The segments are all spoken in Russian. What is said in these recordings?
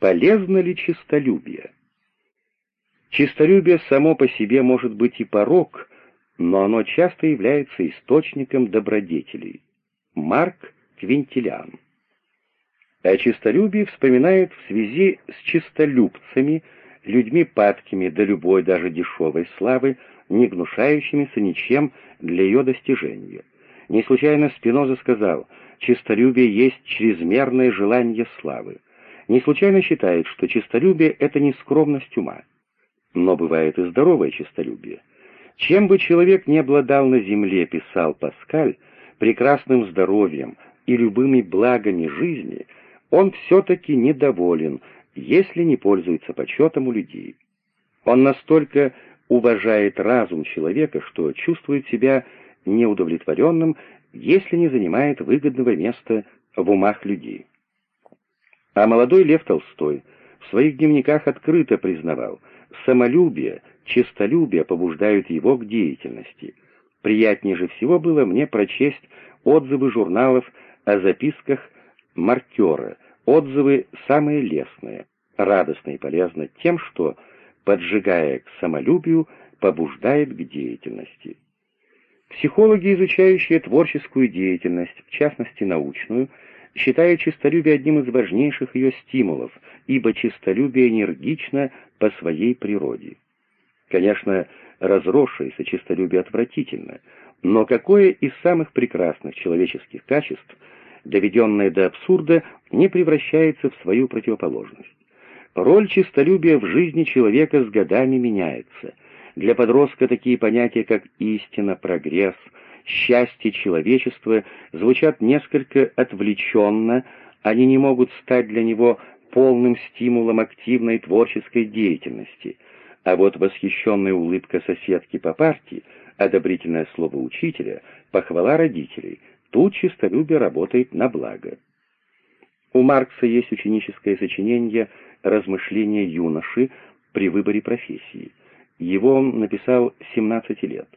Полезно ли чистолюбие? Чистолюбие само по себе может быть и порок, но оно часто является источником добродетелей. Марк Квинтилян. О чистолюбии вспоминает в связи с чистолюбцами, людьми падкими до любой даже дешевой славы, не гнушающимися ничем для ее достижения. Не случайно Спиноза сказал, чистолюбие есть чрезмерное желание славы. Не случайно считает, что чистолюбие — это не скромность ума. Но бывает и здоровое чистолюбие. Чем бы человек не обладал на земле, писал Паскаль, прекрасным здоровьем и любыми благами жизни, он все-таки недоволен, если не пользуется почетом у людей. Он настолько уважает разум человека, что чувствует себя неудовлетворенным, если не занимает выгодного места в умах людей. А молодой Лев Толстой в своих дневниках открыто признавал, самолюбие, честолюбие побуждают его к деятельности. Приятнее же всего было мне прочесть отзывы журналов о записках маркера, отзывы самые лестные, радостно и полезно тем, что, поджигая к самолюбию, побуждает к деятельности. Психологи, изучающие творческую деятельность, в частности научную, считают честолюбие одним из важнейших ее стимулов, ибо честолюбие энергично по своей природе. Конечно, разросшееся честолюбие отвратительно, но какое из самых прекрасных человеческих качеств, доведенное до абсурда, не превращается в свою противоположность? Роль честолюбия в жизни человека с годами меняется. Для подростка такие понятия, как истина, прогресс, счастье человечества звучат несколько отвлеченно, они не могут стать для него полным стимулом активной творческой деятельности, а вот восхищенная улыбка соседки по партии, одобрительное слово учителя, похвала родителей, тут честолюбие работает на благо. У Маркса есть ученическое сочинение «Размышления юноши при выборе профессии». Его он написал 17 лет.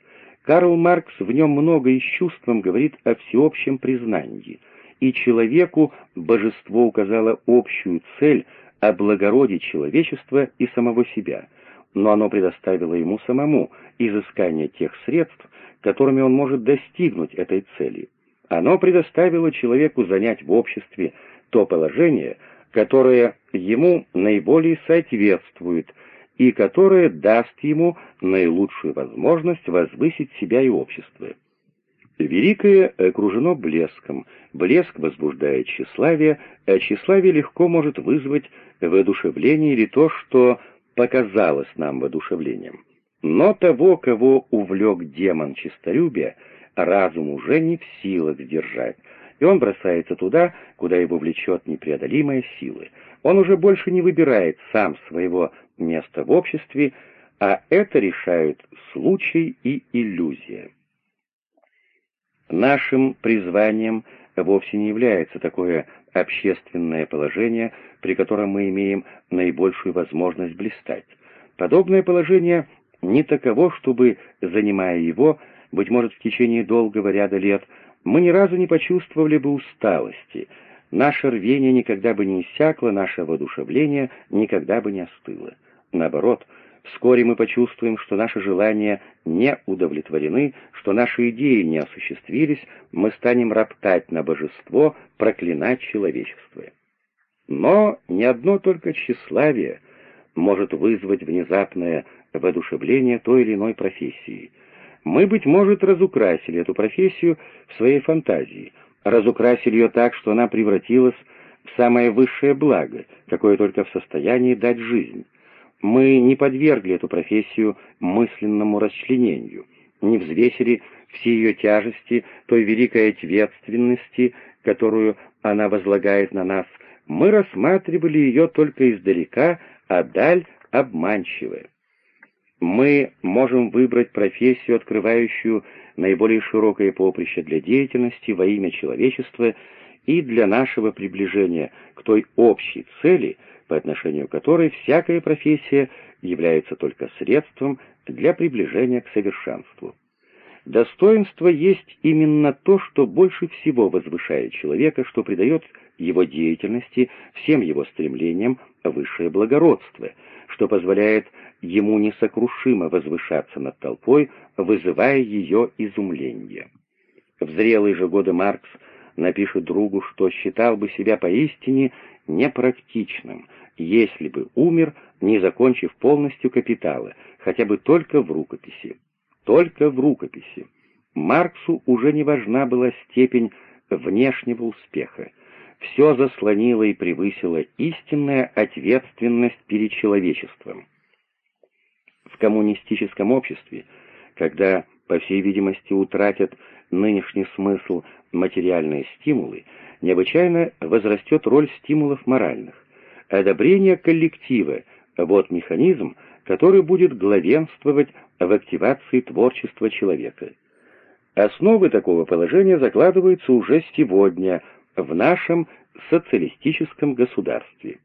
Карл Маркс в нем много и с чувством говорит о всеобщем признании, и человеку божество указало общую цель облагородить человечество и самого себя, но оно предоставило ему самому изыскание тех средств, которыми он может достигнуть этой цели. Оно предоставило человеку занять в обществе то положение, которое ему наиболее соответствует – и которое даст ему наилучшую возможность возвысить себя и общество. Великое окружено блеском, блеск возбуждает тщеславие, а тщеславие легко может вызвать воодушевление или то, что показалось нам воодушевлением. Но того, кого увлек демон честолюбия, разум уже не в силах сдержать, и он бросается туда, куда его влечет непреодолимая сила. Он уже больше не выбирает сам своего места в обществе, а это решают случай и иллюзия. Нашим призванием вовсе не является такое общественное положение, при котором мы имеем наибольшую возможность блистать. Подобное положение не таково, чтобы, занимая его, быть может, в течение долгого ряда лет, мы ни разу не почувствовали бы усталости, наше рвение никогда бы не иссякло, наше воодушевление никогда бы не остыло. Наоборот, вскоре мы почувствуем, что наши желания не удовлетворены, что наши идеи не осуществились, мы станем роптать на божество, проклинать человечество. Но ни одно только тщеславие может вызвать внезапное воодушевление той или иной профессии. Мы, быть может, разукрасили эту профессию в своей фантазии, разукрасили ее так, что она превратилась в самое высшее благо, какое только в состоянии дать жизнь. Мы не подвергли эту профессию мысленному расчленению, не взвесили все ее тяжести, той великой ответственности, которую она возлагает на нас. Мы рассматривали ее только издалека, а даль обманчивая. Мы можем выбрать профессию, открывающую наиболее широкое поприще для деятельности во имя человечества и для нашего приближения к той общей цели — по отношению которой всякая профессия является только средством для приближения к совершенству. Достоинство есть именно то, что больше всего возвышает человека, что придает его деятельности, всем его стремлениям высшее благородство, что позволяет ему несокрушимо возвышаться над толпой, вызывая ее изумление. В зрелые же годы Маркс напишет другу, что считал бы себя поистине непрактичным, если бы умер, не закончив полностью капитала, хотя бы только в рукописи. Только в рукописи. Марксу уже не важна была степень внешнего успеха. Все заслонило и превысило истинная ответственность перед человечеством. В коммунистическом обществе, когда, по всей видимости, утратят нынешний смысл материальные стимулы, необычайно возрастет роль стимулов моральных. Одобрение коллектива — вот механизм, который будет главенствовать в активации творчества человека. Основы такого положения закладываются уже сегодня в нашем социалистическом государстве.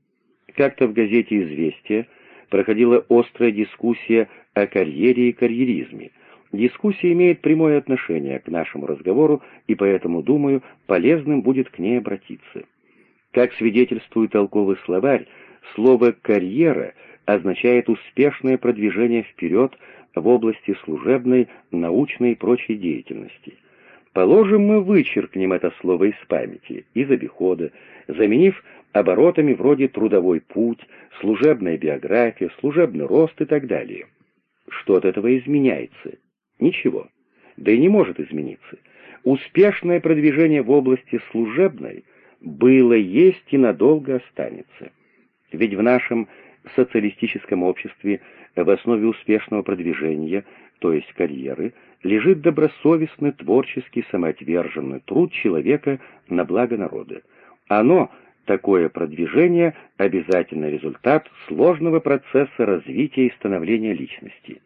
Как-то в газете «Известия» проходила острая дискуссия о карьере и карьеризме. Дискуссия имеет прямое отношение к нашему разговору, и поэтому, думаю, полезным будет к ней обратиться. Как свидетельствует толковый словарь, слово «карьера» означает успешное продвижение вперед в области служебной, научной и прочей деятельности. Положим, мы вычеркнем это слово из памяти, из обихода, заменив оборотами вроде «трудовой путь», «служебная биография», «служебный рост» и так далее. Что от этого изменяется? Ничего. Да и не может измениться. Успешное продвижение в области служебной было, есть и надолго останется. Ведь в нашем социалистическом обществе в основе успешного продвижения, то есть карьеры, лежит добросовестный, творческий, самоотверженный труд человека на благо народа. Оно, такое продвижение, обязательный результат сложного процесса развития и становления личности.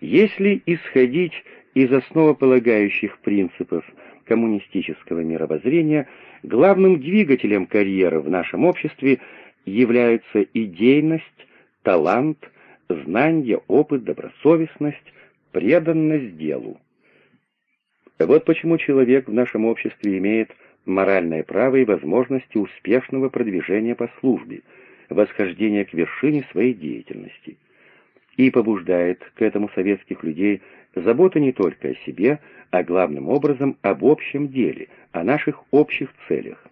Если исходить из основополагающих принципов коммунистического мировоззрения, главным двигателем карьеры в нашем обществе являются идейность, талант, знание, опыт, добросовестность, преданность делу. Вот почему человек в нашем обществе имеет моральное право и возможности успешного продвижения по службе, восхождения к вершине своей деятельности. И побуждает к этому советских людей забота не только о себе, а главным образом об общем деле, о наших общих целях.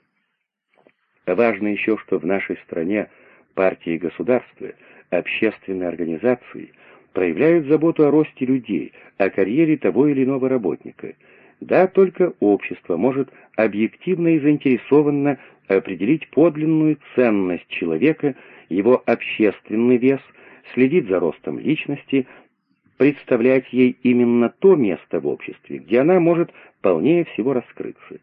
Важно еще, что в нашей стране партии и государства, общественные организации проявляют заботу о росте людей, о карьере того или иного работника. Да, только общество может объективно и заинтересованно определить подлинную ценность человека, его общественный вес, следить за ростом личности, представлять ей именно то место в обществе, где она может полнее всего раскрыться.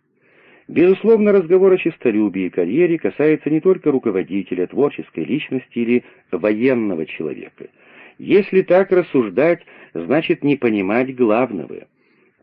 Безусловно, разговор о честолюбии и карьере касается не только руководителя, творческой личности или военного человека. Если так рассуждать, значит не понимать главного.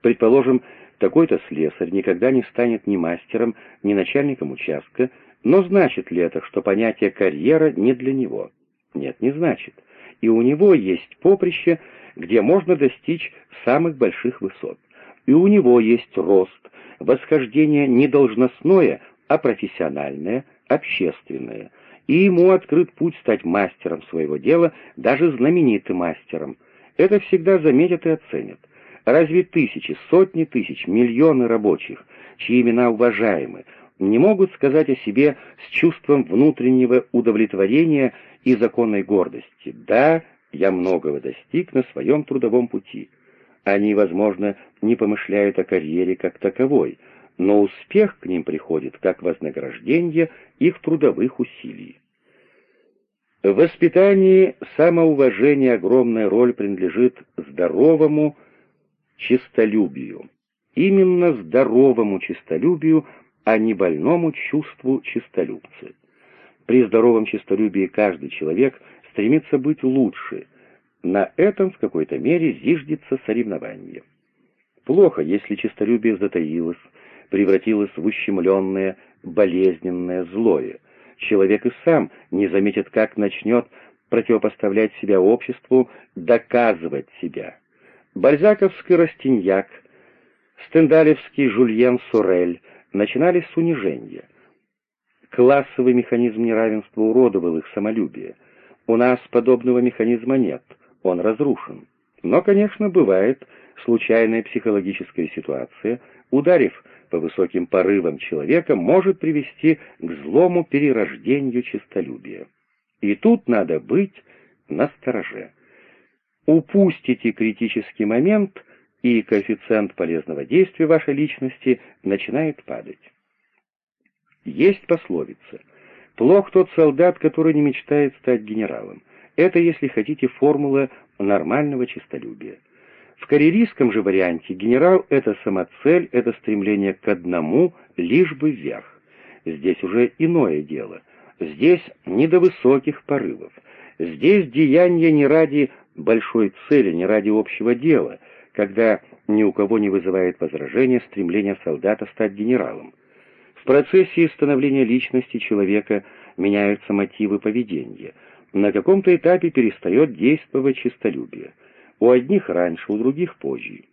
Предположим, такой-то слесарь никогда не станет ни мастером, ни начальником участка, но значит ли это, что понятие «карьера» не для него? Нет, не значит. И у него есть поприще, где можно достичь самых больших высот. И у него есть рост, восхождение не должностное, а профессиональное, общественное, и ему открыт путь стать мастером своего дела, даже знаменитым мастером. Это всегда заметят и оценят. Разве тысячи, сотни тысяч, миллионы рабочих, чьи имена уважаемы, не могут сказать о себе с чувством внутреннего удовлетворения и законной гордости «Да, я многого достиг на своем трудовом пути». Они, возможно, не помышляют о карьере как таковой, но успех к ним приходит как вознаграждение их трудовых усилий. В воспитании самоуважения огромная роль принадлежит здоровому честолюбию. Именно здоровому честолюбию, а не больному чувству честолюбца. При здоровом честолюбии каждый человек стремится быть лучше – на этом в какой-то мере зиждется соревнование. Плохо, если честолюбие затаилось, превратилось в ущемленное, болезненное, злое. Человек и сам не заметит, как начнет противопоставлять себя обществу, доказывать себя. Бальзаковский Растиньяк, стендалевский Жульен Сурель начинались с унижения. классовый механизм неравенства уродовал их самолюбие. У нас подобного механизма нет, он разрушен. Но, конечно, бывает случайная психологическая ситуация, ударив по высоким порывам человека, может привести к злому перерождению честолюбия. И тут надо быть настороже. Упустите критический момент, и коэффициент полезного действия вашей личности начинает падать. Есть пословица «Плох тот солдат, который не мечтает стать генералом». Это, если хотите, формула нормального честолюбия. В карьеристском же варианте генерал — это самоцель, это стремление к одному, лишь бы вверх. Здесь уже иное дело. Здесь не до высоких порывов. Здесь деяние не ради большой цели, не ради общего дела, когда ни у кого не вызывает возражения стремление солдата стать генералом. В процессе становления личности человека меняются мотивы поведения. На каком-то этапе перестает действовать честолюбие. У одних раньше, у других позже.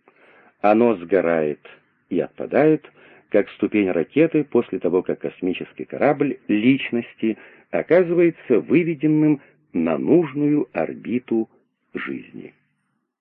Оно сгорает и отпадает, как ступень ракеты после того, как космический корабль личности оказывается выведенным на нужную орбиту жизни.